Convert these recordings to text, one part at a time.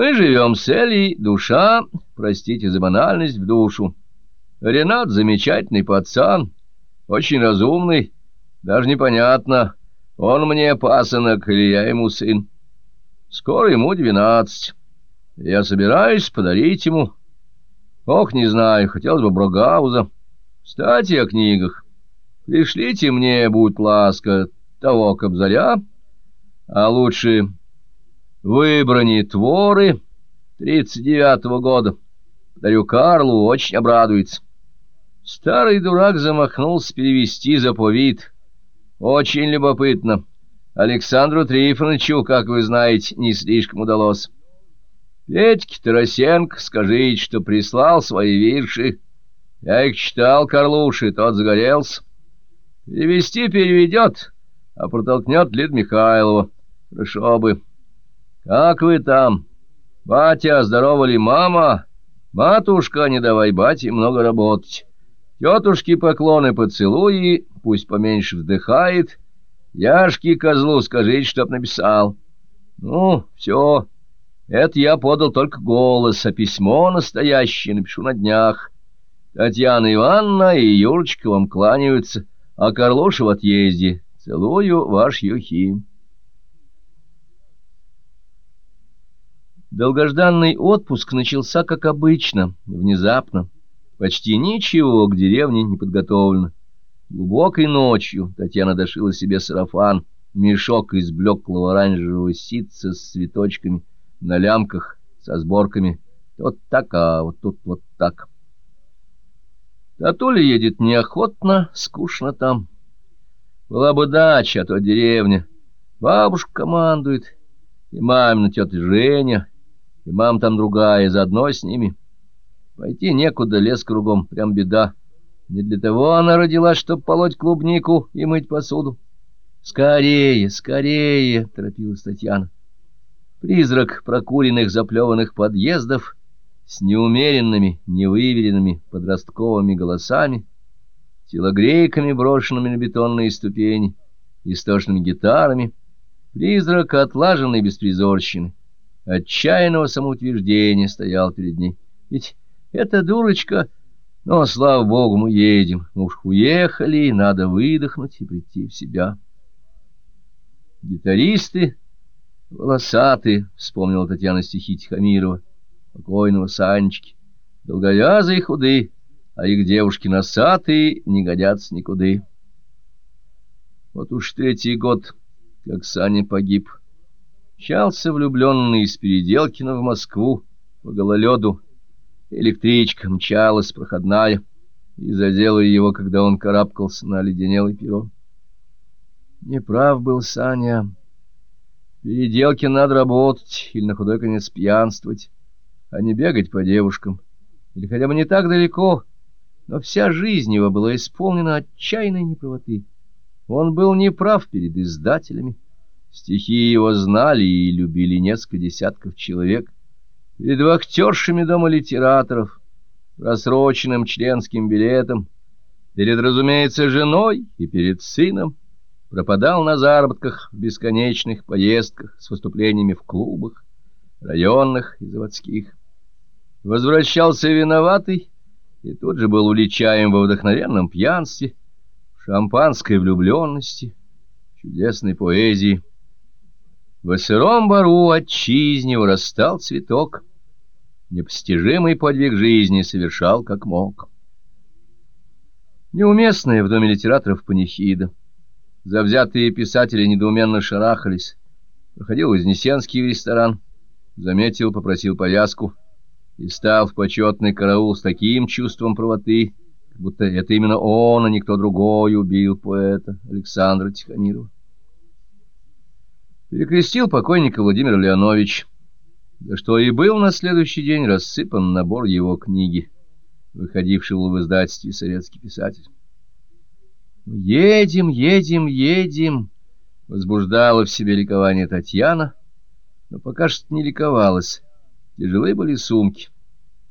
Мы живем с Элей, душа, простите за банальность, в душу. Ренат замечательный пацан, очень разумный, даже непонятно, он мне пасынок или я ему сын. Скоро ему двенадцать. Я собираюсь подарить ему... Ох, не знаю, хотелось бы Брогауза. Кстати, о книгах. Пришлите мне, будь ласка, того Кобзаря, а лучше выбрани творы тридцать девятого года. Дарю Карлу, очень обрадуется. Старый дурак замахнулся перевести заповедь. Очень любопытно. Александру Трифоновичу, как вы знаете, не слишком удалось. Петьке Тарасенко скажите, что прислал свои вирши. Я их читал Карлуши, тот загорелся. Перевести переведет, а протолкнет Лид Михайлова. Хорошо бы. Как вы там? Батя, здорова ли мама? Матушка, не давай бате много работать. Тетушки поклоны поцелуи, пусть поменьше вздыхает. Яшки козлу скажите, чтоб написал. Ну, все. Это я подал только голос, а письмо настоящее напишу на днях. Татьяна Ивановна и Юрочка вам кланяются, а Карлуша в отъезде. Целую, ваш Юхим. Долгожданный отпуск начался, как обычно, внезапно. Почти ничего к деревне не подготовлено. Глубокой ночью Татьяна дошила себе сарафан, мешок из блеклого оранжевого ситца с цветочками на лямках, со сборками. Вот так, а вот тут вот так. Татуля едет неохотно, скучно там. Была бы дача, а то деревня. Бабушка командует, и мамина тетя Женя, и мам там другая, заодно с ними. Пойти некуда, лес кругом, прям беда. Не для того она родилась, чтобы полоть клубнику и мыть посуду. «Скорее, скорее!» — торопилась Татьяна. Призрак прокуренных заплеванных подъездов с неумеренными, невыверенными подростковыми голосами, телогрейками, брошенными на бетонные ступени, истошными гитарами, призрак отлаженной беспризорщины, отчаянного самоутверждения стоял перед ней. Ведь эта дурочка... Но, слава богу, мы едем. Мы уж уехали, надо выдохнуть и прийти в себя. Гитаристы волосатые, вспомнила Татьяна стихи Тихомирова, покойного Санечки. Долговязые и худы, а их девушки носатые не годятся никуды. Вот уж третий год, как Саня погиб. Мчался влюбленный из Переделкина в Москву по гололеду. Электричка мчалась, проходная, и задела его, когда он карабкался на оледенелый перрон. Неправ был Саня. Переделки надо работать или на худой конец пьянствовать, а не бегать по девушкам. Или хотя бы не так далеко, но вся жизнь его была исполнена отчаянной неправоты. Он был неправ перед издателями. Стихи его знали и любили несколько десятков человек. Перед вахтершами дома литераторов, просроченным членским билетом, перед, разумеется, женой и перед сыном, пропадал на заработках в бесконечных поездках с выступлениями в клубах, районных и заводских. Возвращался виноватый и тут же был уличаем во вдохновенном пьянстве, шампанской влюбленности, чудесной поэзии, в сыром бару отчизне вырастал цветок. Непостижимый подвиг жизни совершал как мог. Неуместная в доме литераторов панихида. Завзятые писатели недоуменно шарахались. Проходил Вознесенский в ресторан, заметил, попросил повязку и стал в почетный караул с таким чувством правоты, как будто это именно он, а никто другой убил поэта Александра Тихомирова. Перекрестил покойника Владимир Леонович, да что и был на следующий день рассыпан набор его книги, выходившего в издательстве «Советский писатель». «Едем, едем, едем!» — возбуждала в себе ликование Татьяна, но пока что не ликовалась. Тяжелые были сумки,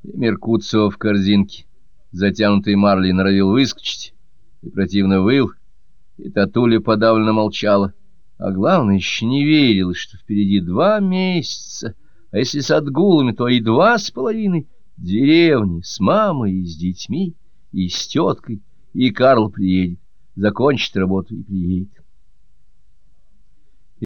и Меркуцио в корзинке, затянутый марлей, норовил выскочить, и противно выл, и Татуля подавленно молчала. А главное, еще не верилось, что впереди два месяца, а если с отгулами, то и два с половиной. Деревни с мамой и с детьми, и с теткой, и Карл приедет, закончит работу и приедет.